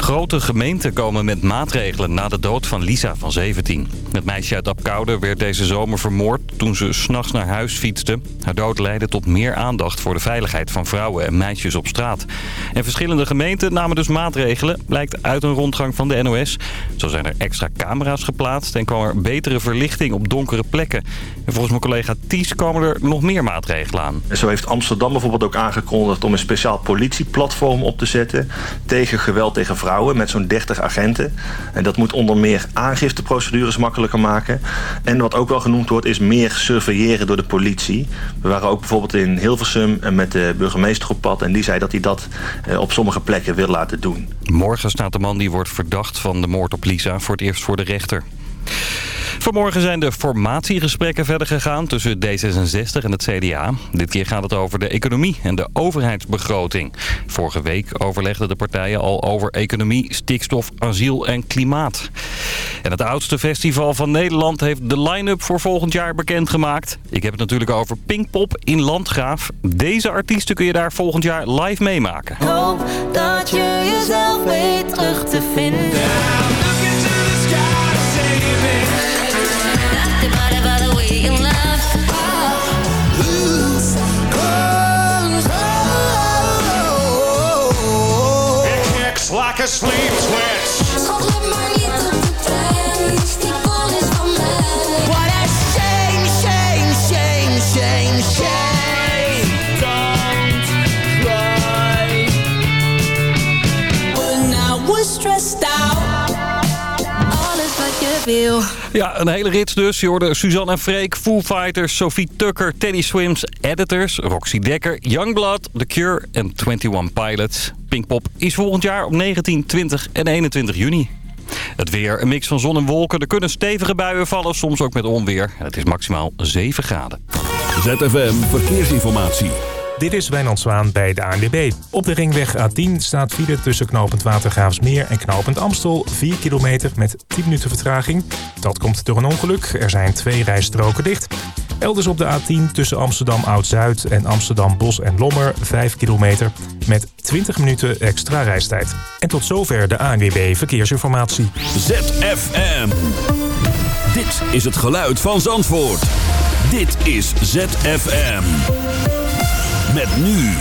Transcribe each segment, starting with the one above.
Grote gemeenten komen met maatregelen na de dood van Lisa van 17. Het meisje uit Apkoude werd deze zomer vermoord toen ze s'nachts naar huis fietste. Haar dood leidde tot meer aandacht voor de veiligheid van vrouwen en meisjes op straat. En verschillende gemeenten namen dus maatregelen, blijkt uit een rondgang van de NOS. Zo zijn er extra camera's geplaatst en kwam er betere verlichting op donkere plekken. En volgens mijn collega Ties komen er nog meer maatregelen aan. Zo heeft Amsterdam bijvoorbeeld ook aangekondigd om een speciaal politieplatform op te zetten tegen geweld tegen vrouwen met zo'n 30 agenten. En dat moet onder meer aangifteprocedures makkelijker maken. En wat ook wel genoemd wordt is meer surveilleren door de politie. We waren ook bijvoorbeeld in Hilversum met de burgemeester op pad. En die zei dat hij dat eh, op sommige plekken wil laten doen. Morgen staat de man die wordt verdacht van de moord op Lisa voor het eerst voor de rechter. Vanmorgen zijn de formatiegesprekken verder gegaan tussen D66 en het CDA. Dit keer gaat het over de economie en de overheidsbegroting. Vorige week overlegden de partijen al over economie, stikstof, asiel en klimaat. En het oudste festival van Nederland heeft de line-up voor volgend jaar bekendgemaakt. Ik heb het natuurlijk over Pinkpop in Landgraaf. Deze artiesten kun je daar volgend jaar live meemaken. Hoop dat je jezelf weet terug te vinden. Sleep wet. Wil. Ja, een hele rits dus. Je hoorde Suzanne en Freek, Foo Fighters, Sophie Tucker, Teddy Swims, Editors, Roxy Dekker, Youngblood, The Cure en 21 Pilots. Pinkpop is volgend jaar op 19, 20 en 21 juni. Het weer, een mix van zon en wolken. Er kunnen stevige buien vallen, soms ook met onweer. Het is maximaal 7 graden. ZFM Verkeersinformatie. Dit is Wijnand Zwaan bij de ANWB. Op de ringweg A10 staat file tussen knooppunt Watergraafsmeer en knooppunt Amstel. 4 kilometer met 10 minuten vertraging. Dat komt door een ongeluk. Er zijn twee rijstroken dicht. Elders op de A10 tussen Amsterdam Oud-Zuid en Amsterdam Bos en Lommer 5 kilometer met 20 minuten extra reistijd. En tot zover de ANWB Verkeersinformatie. ZFM. Dit is het geluid van Zandvoort. Dit is ZFM. Met nu.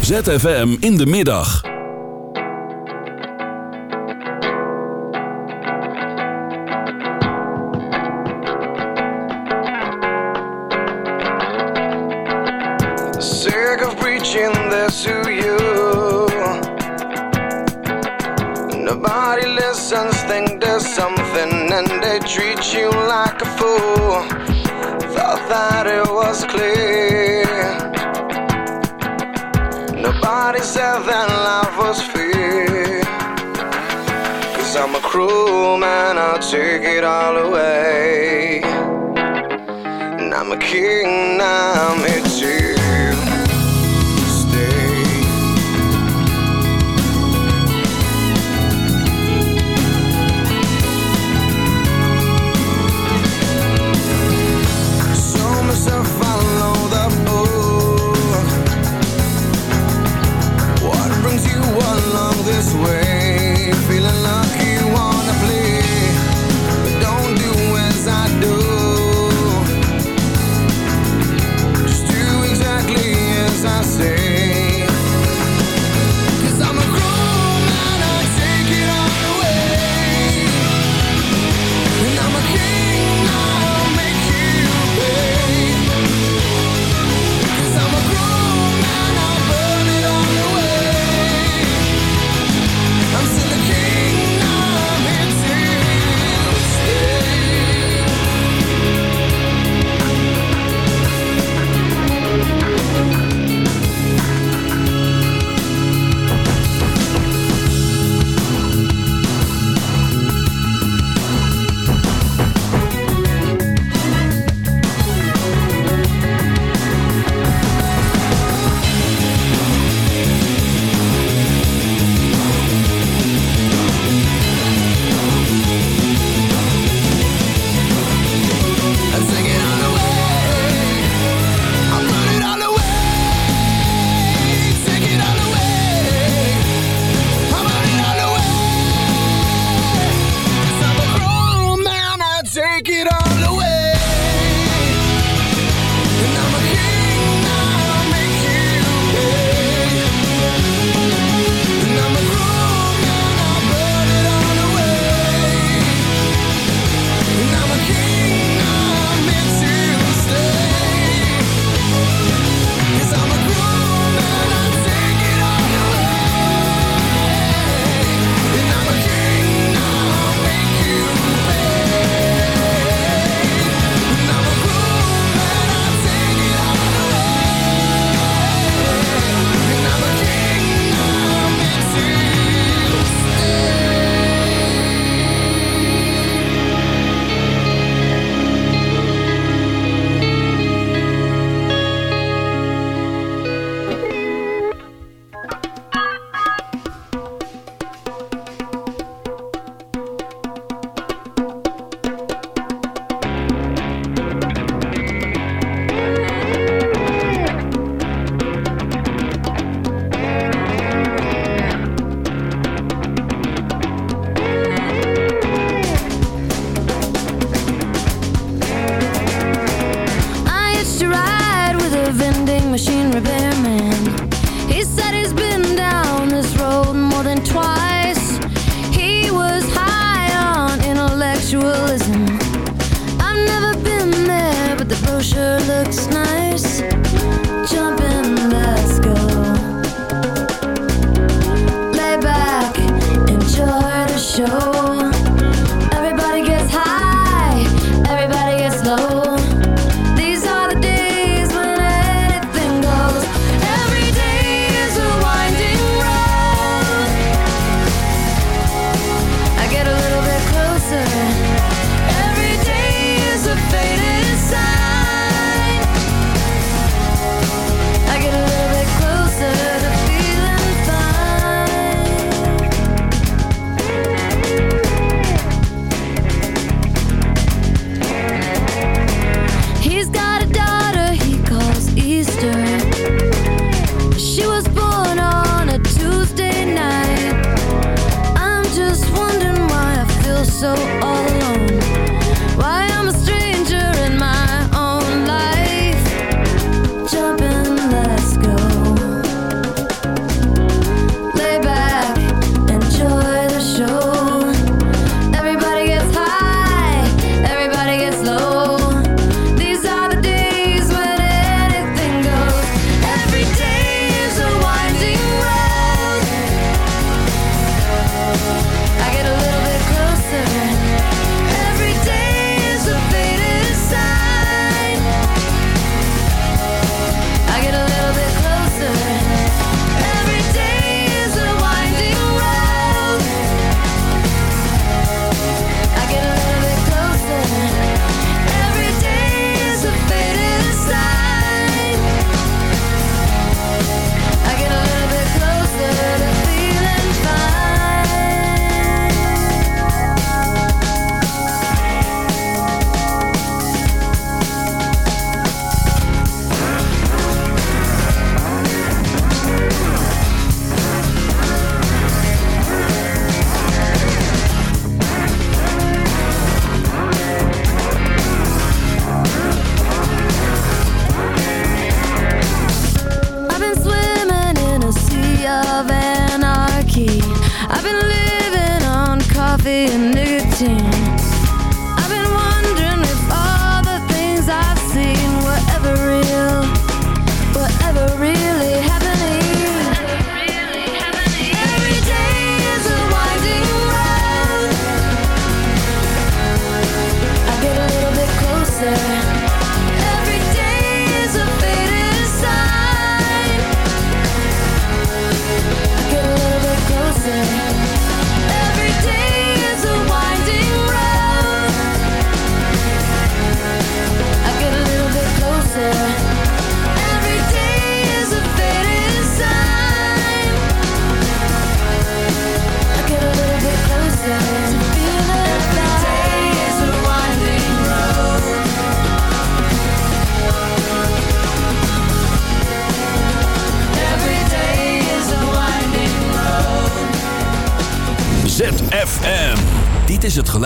ZFM in de middag. Sick of preaching this to you. Nobody listens, think there's something, and they treat you like a fool. Thought that it was clear. Nobody said that love was fair. Cause I'm a cruel man, I'll take it all away. And I'm a king, now I'm here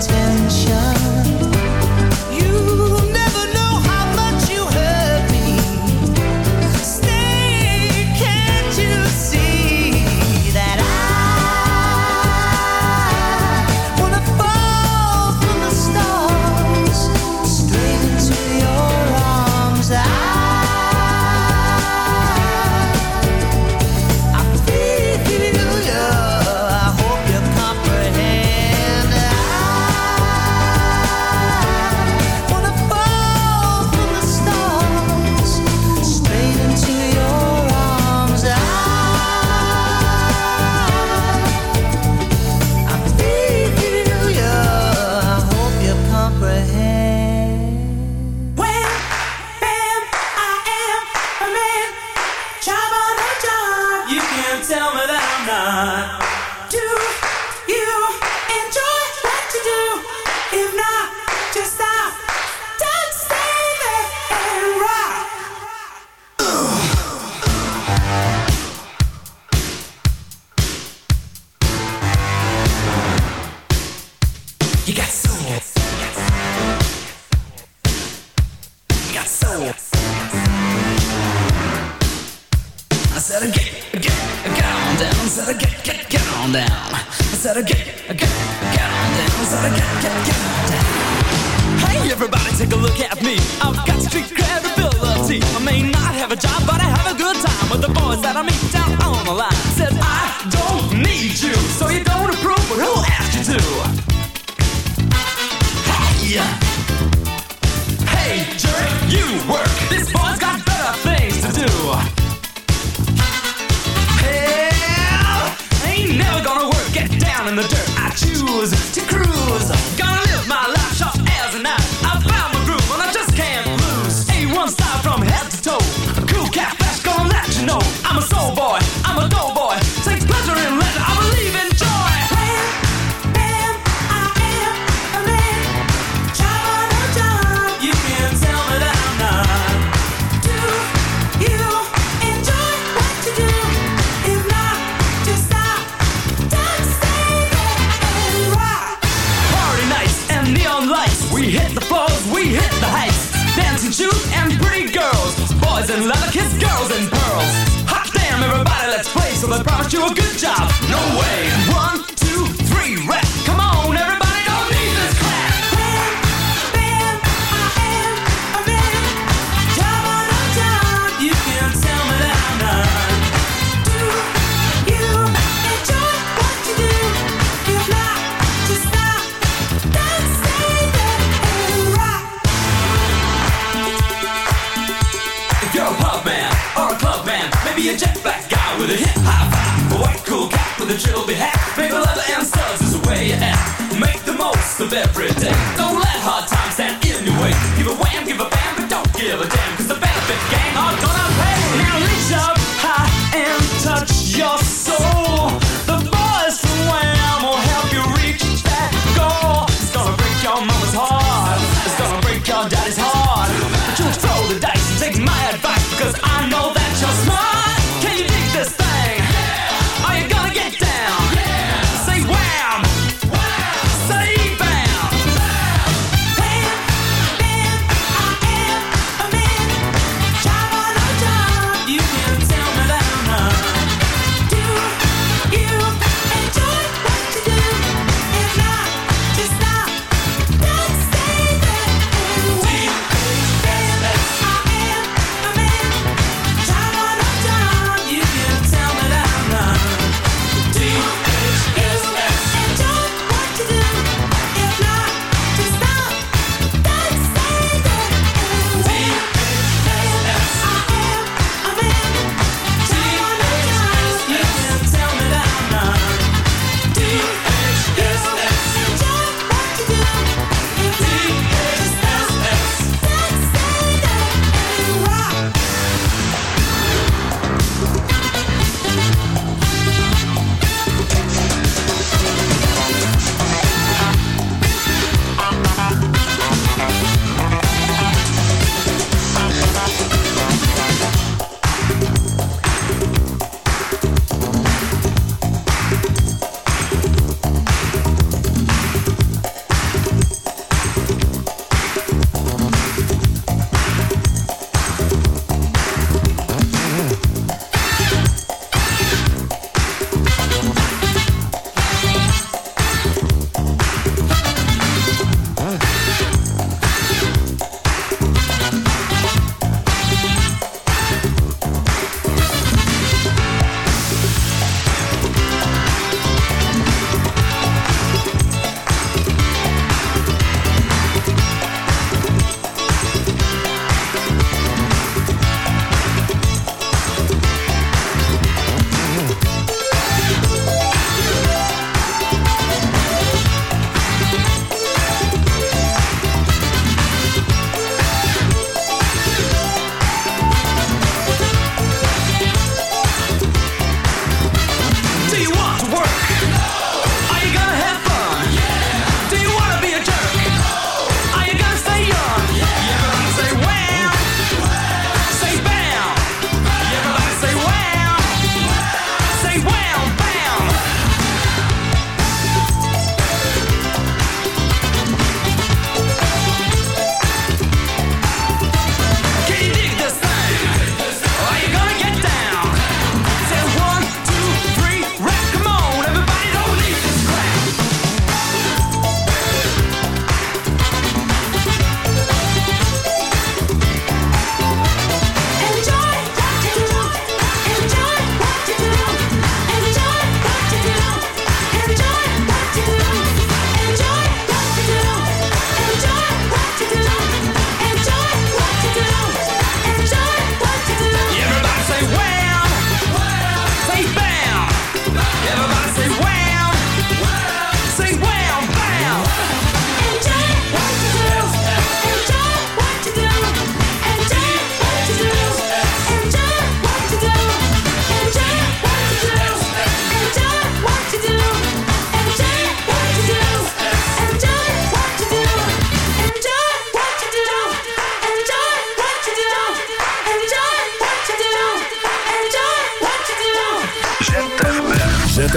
pretend that I meet down on the line.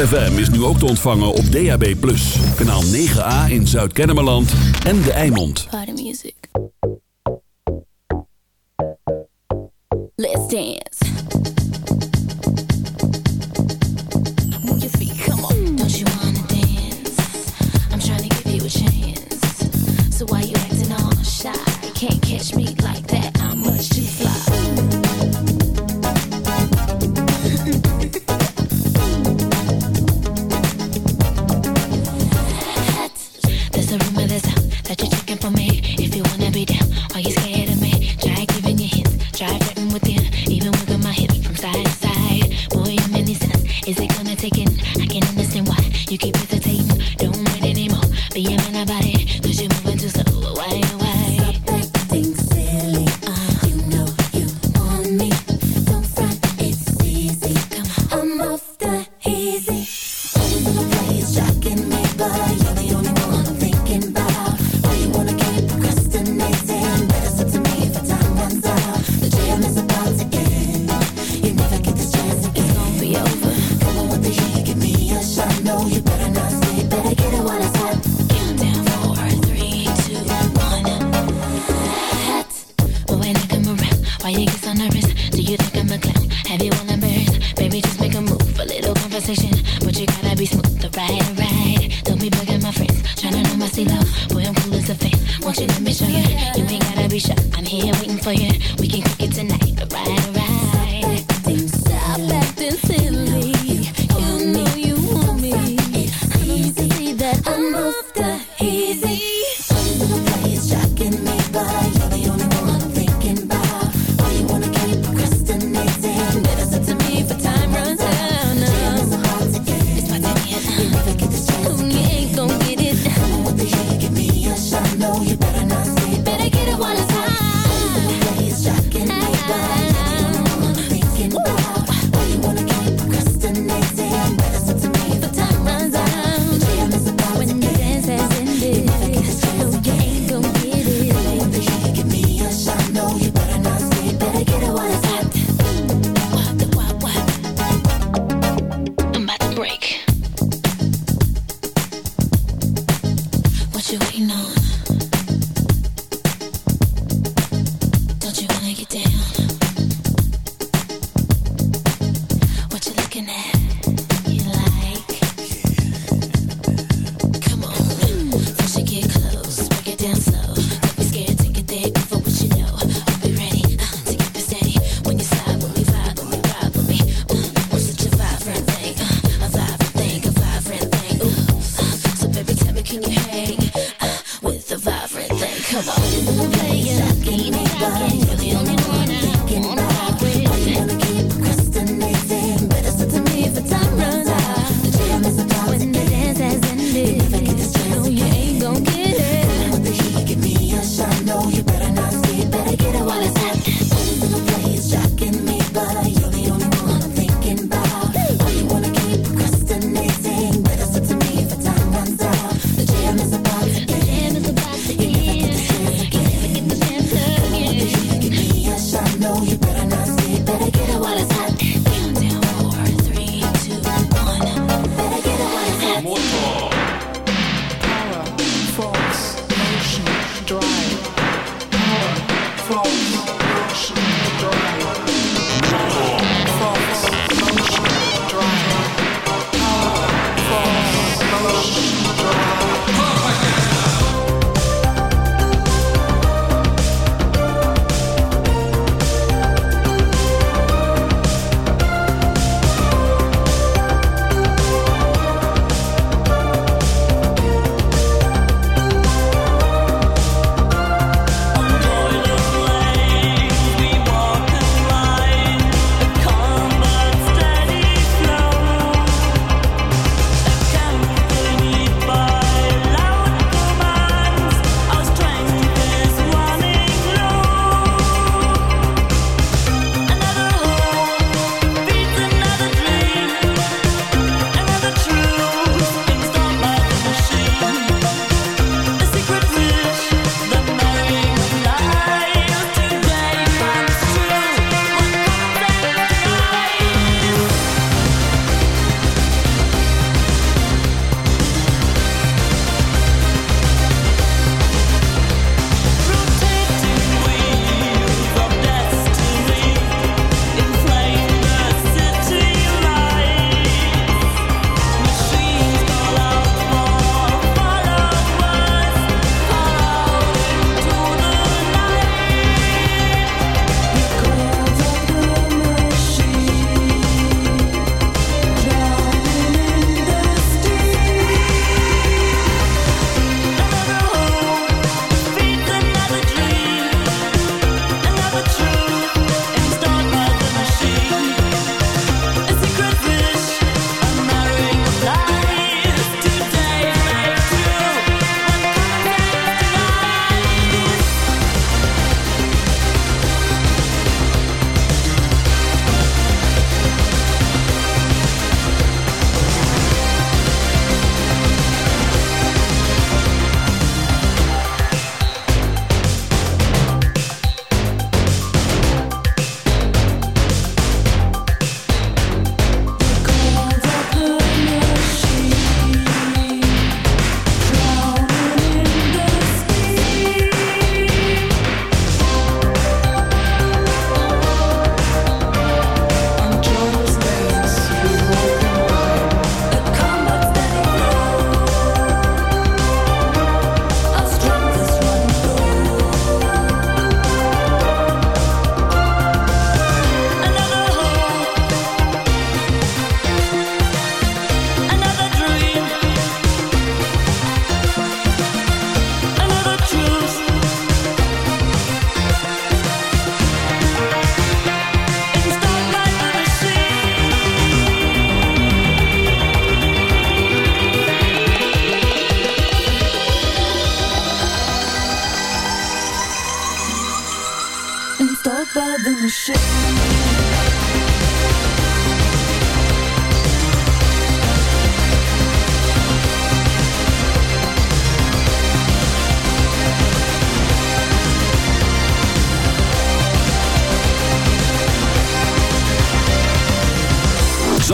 FM is nu ook te ontvangen op DAB+. Kanaal 9A in Zuid-Kennemerland en De Eimond. Party music. Let's dance.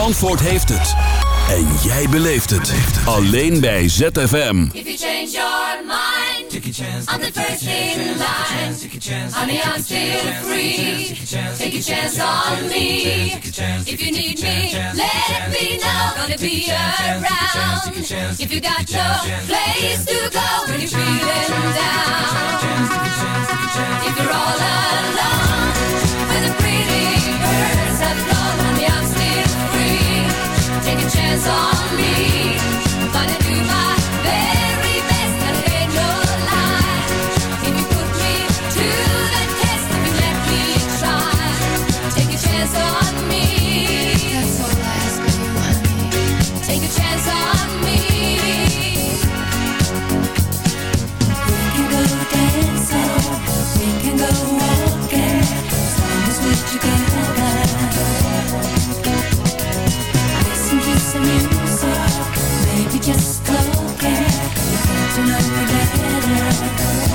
Zandvoort heeft het. En jij beleeft het. Alleen bij ZFM. If you change your mind, take a chance. I'm the first in line. Honey, I'm still free. Take a chance on me. If you need me, let me know. Gonna be around. If you got no place to go when you're feeling down. If you're all alone, Take a chance on me. But if you just talking. Get to know you better.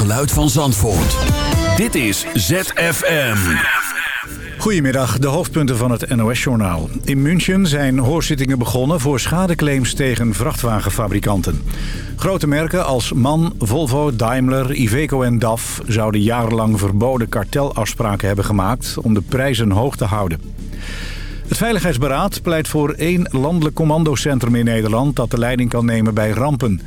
Geluid van Zandvoort. Dit is ZFM. Goedemiddag, de hoofdpunten van het NOS-journaal. In München zijn hoorzittingen begonnen voor schadeclaims tegen vrachtwagenfabrikanten. Grote merken als MAN, Volvo, Daimler, Iveco en DAF... zouden jarenlang verboden kartelafspraken hebben gemaakt om de prijzen hoog te houden. Het Veiligheidsberaad pleit voor één landelijk commandocentrum in Nederland... dat de leiding kan nemen bij rampen.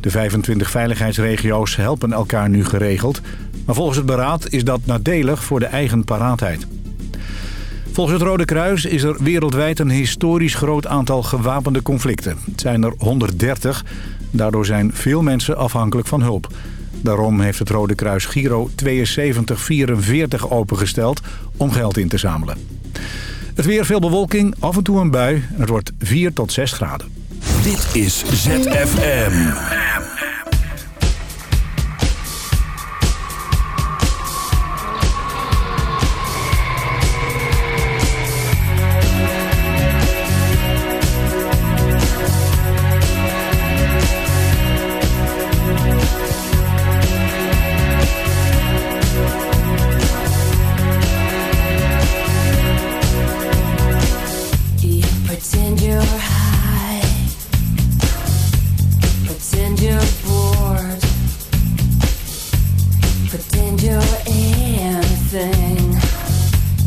De 25 veiligheidsregio's helpen elkaar nu geregeld... maar volgens het beraad is dat nadelig voor de eigen paraatheid. Volgens het Rode Kruis is er wereldwijd een historisch groot aantal gewapende conflicten. Het zijn er 130. Daardoor zijn veel mensen afhankelijk van hulp. Daarom heeft het Rode Kruis Giro 7244 opengesteld om geld in te zamelen. Het weer veel bewolking, af en toe een bui. Het wordt 4 tot 6 graden. Dit is ZFM. anything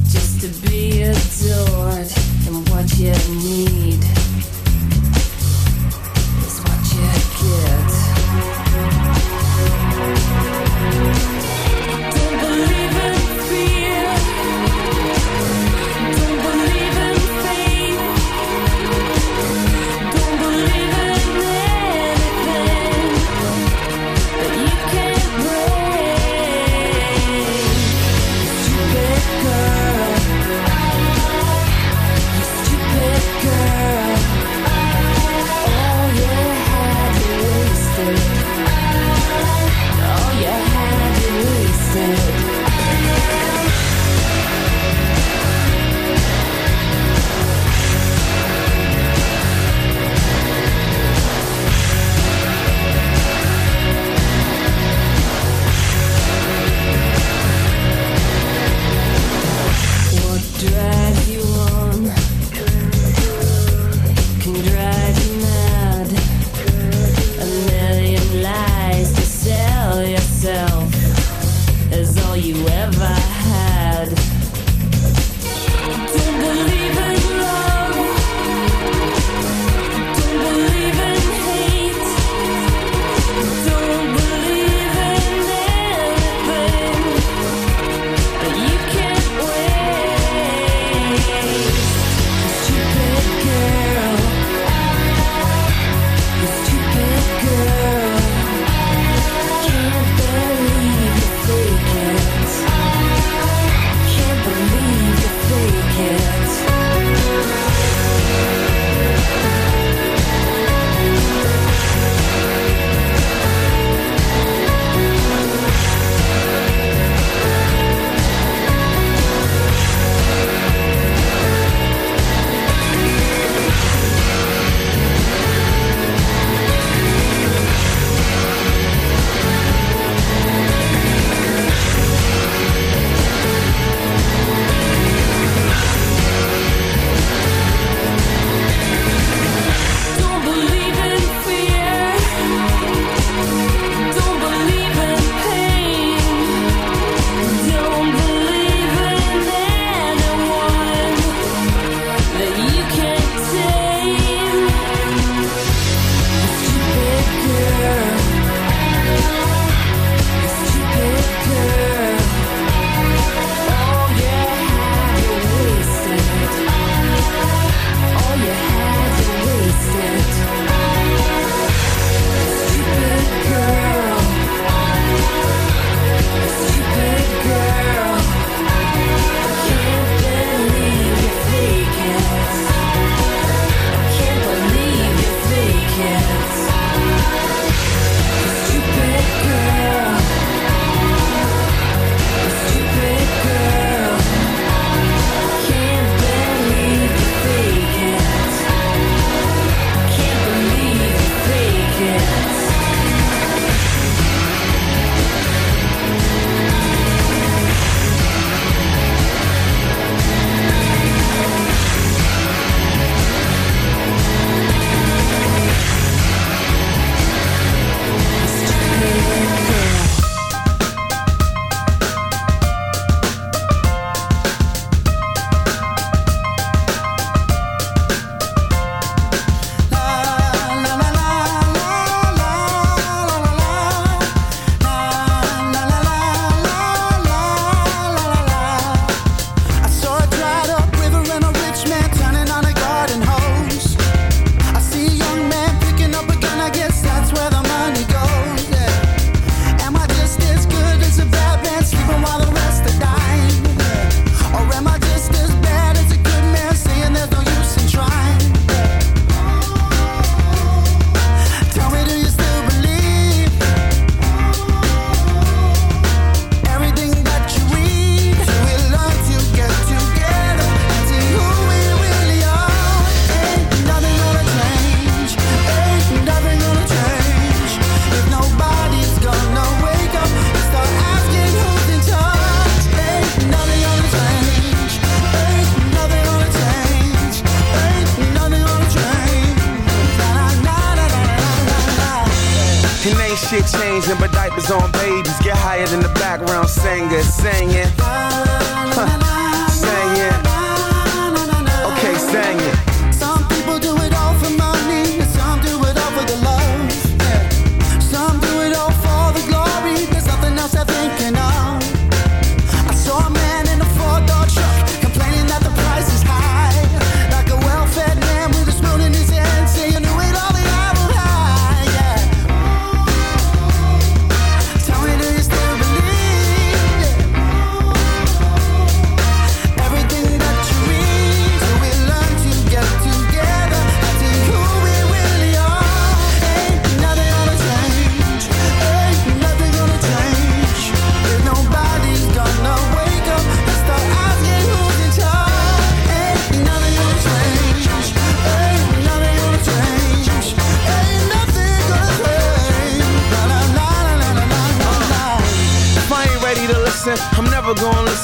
just to be adored and what you need.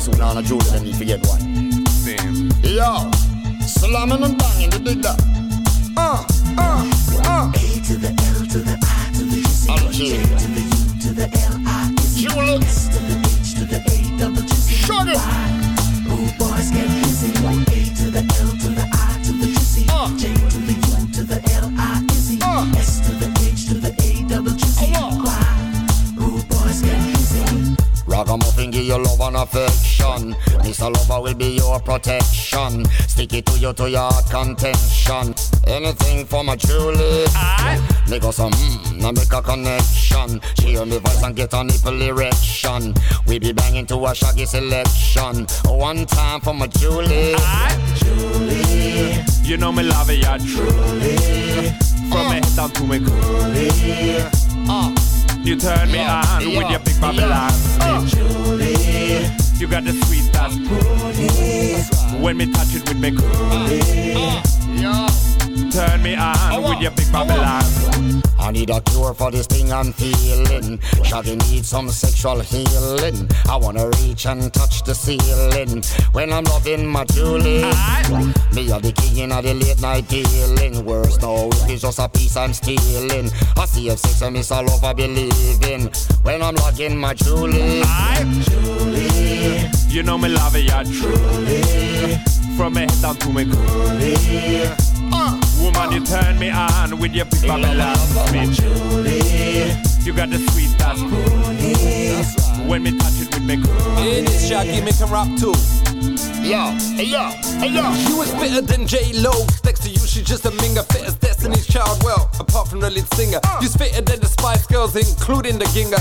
Sulana giù you to your contention. Anything for my Julie. Make us some mm, now make a connection. She hear me voice and get a nipple erection. We be banging to a shaggy selection. One time for my Julie. Julie. You know me love it, yeah, truly. From me head down to me coolie. Uh. You turn me Yeah, on with your big Babylon yeah. speech. You got the sweet that's coolie. When me touch it with me coolie. Turn me on with your big Babylon. I need a cure for this thing I'm feeling. Shaggy needs some sexual healing. I wanna reach and touch the ceiling when I'm loving my Julie. Me are the king of the late night dealing. Worse no, it is just a piece I'm stealing. I see if sex and miss all over believing when I'm loving my Julie. Julie. You know me love it, yeah, truly. From me head down to me coolie. Uh. Woman, you turn me on with your big Babylon speech. You got the sweet that's coolie. When me touch it with me coolie. It is Shaggy, make him rap too. Yo, hey yo, hey yo. You is fitter than J Lo. Next to you, she's just a minger. Fit as Destiny's Child. Well, apart from the lead singer, uh. you's fitter than the Spice Girls, including the Ginger.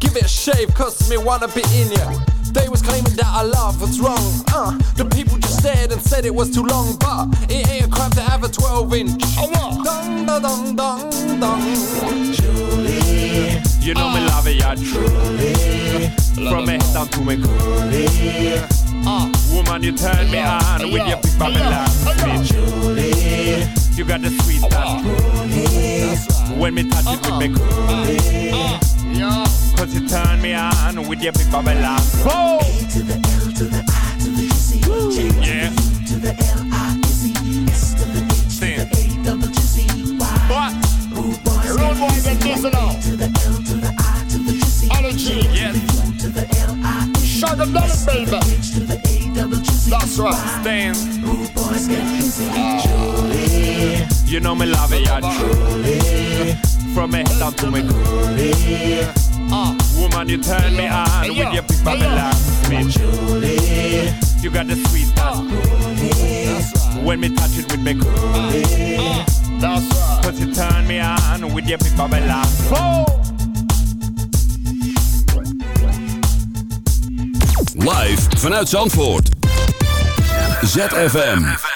Give it a shave, cause me wanna be in ya. They was claiming that I love what's wrong. Uh, the people just stared and said it was too long, but it ain't a crime to have a 12 inch. Dong, dong, dong, dong, dong. Julie. You know me love it, yeah, truly. From me head down to me coolie. Woman, you turn me on with your big Babylon Julie, You got the sweet that's coolie. When me touch it with me coolie. Cause you turn me on with your big Babylon. Boom! to the L to the I to the G C J Yeah. to the L I Z S to the H to the A double G C Y. What? Rude boys Rude boys get this now. to the L to the I to the G C Energy. Yes. to the L I Shut them down, baby. H to the A double G C That's right. Stand. Rude boys get busy. You know me love it, yeah, truly. From me head down to me coolie. Ah, woman, you turn me on with your big Babylon speech. You got the sweet that's When me touch it with me coolie. That's right. Cause you turn me on with your big Babylon. Boom! Live vanuit Zandvoort. ZFM.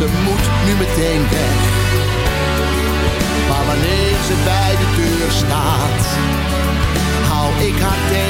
Ze moet nu meteen weg. Maar wanneer ze bij de deur staat, hou ik haar tegen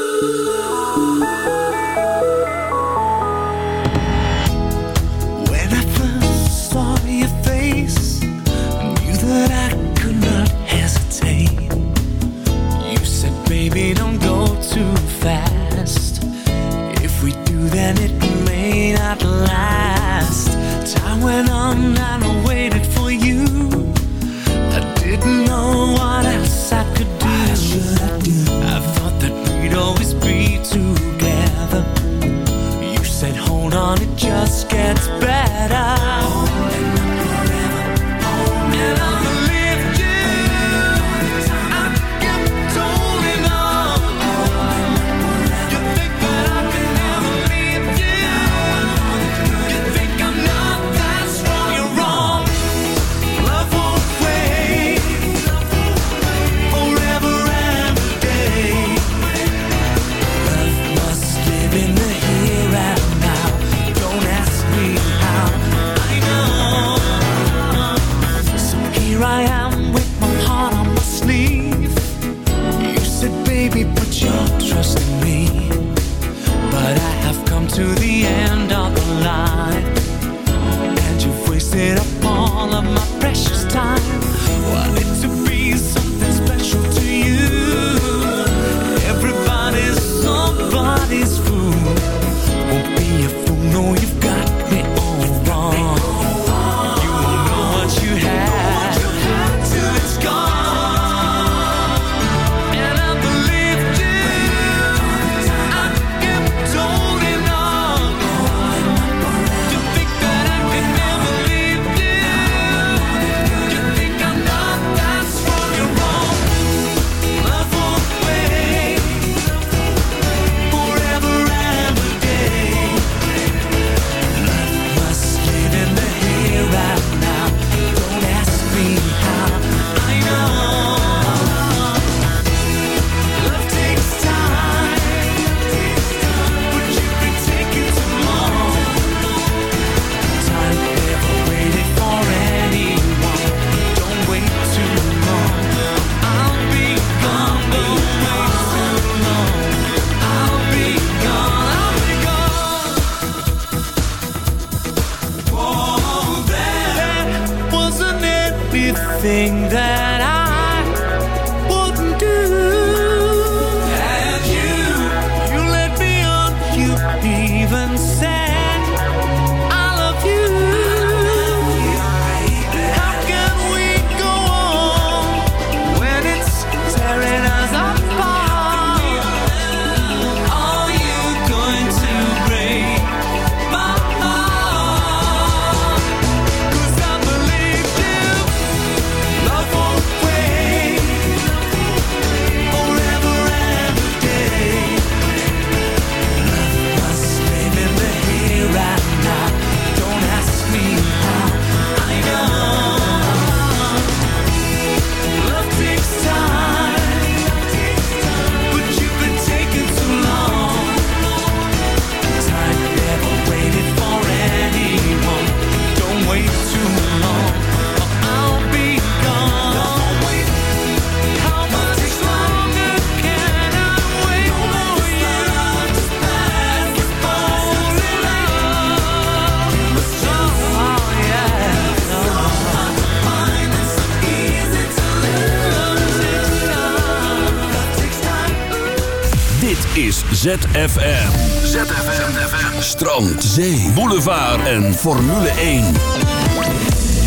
ZFM. ZFM. Strand, zee, boulevard en Formule 1.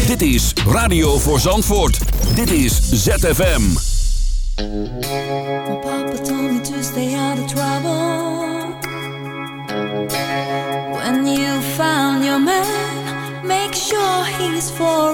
Dit is Radio voor Zandvoort. Dit is ZFM. My papa told me to stay out of trouble. When you found your man, make sure he's for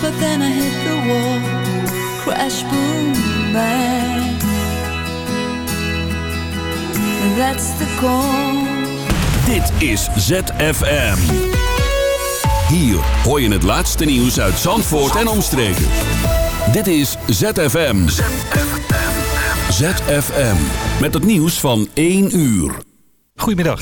but then I hit the wall, crash, boom, bang. That's the goal. Dit is ZFM. Hier hoor je het laatste nieuws uit Zandvoort en omstreken. Dit is ZFM. ZFM. Met het nieuws van 1 uur. Goedemiddag,